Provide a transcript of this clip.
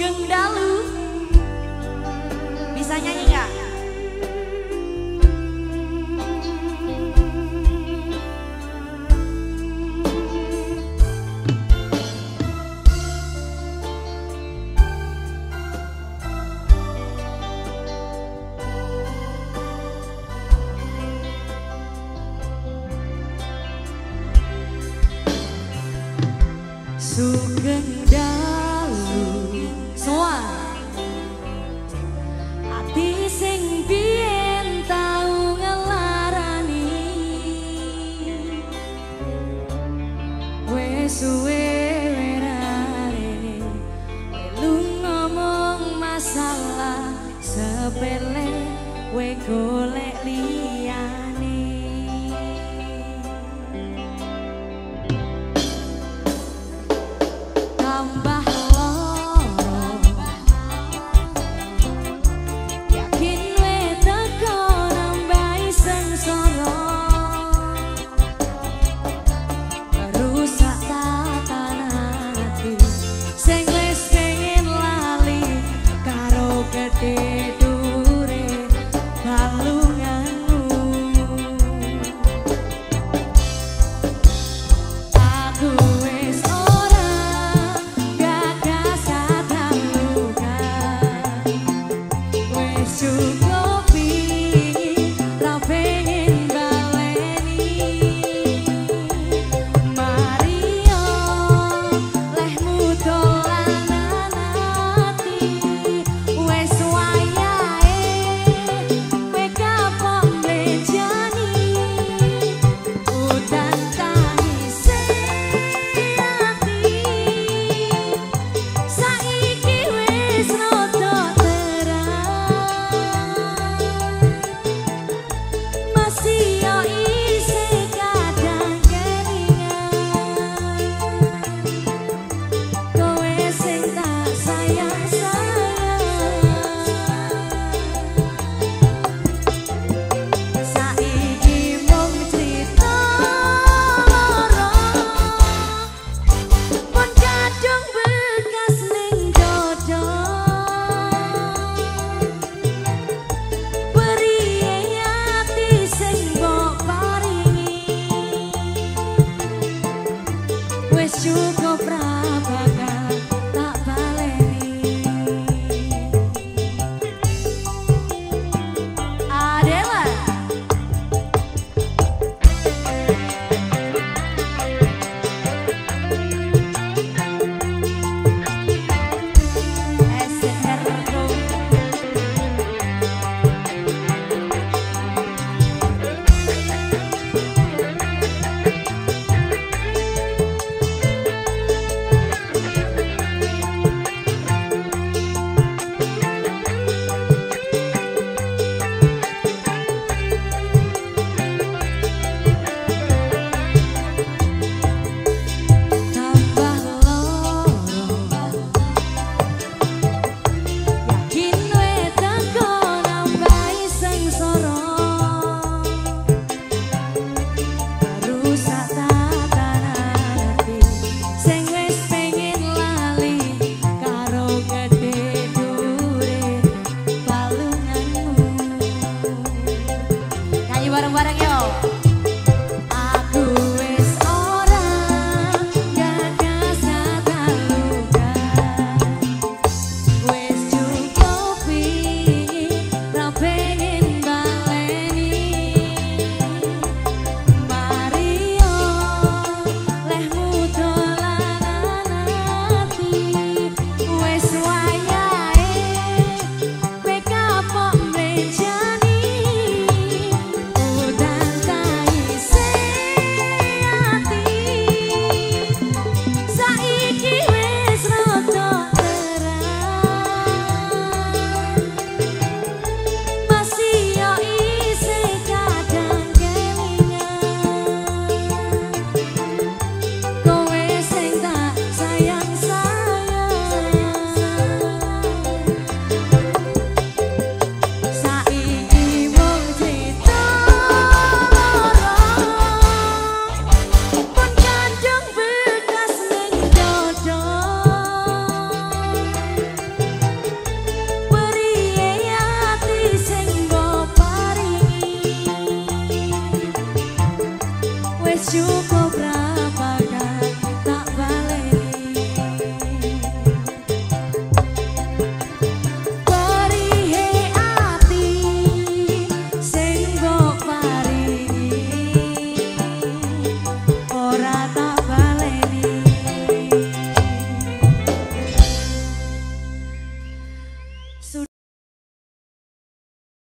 Gengdalu Bisa nyanyi gak? Sugeng suwe werare Lu ngomong masalah sepele we golek liat bareng-bareng yo. you.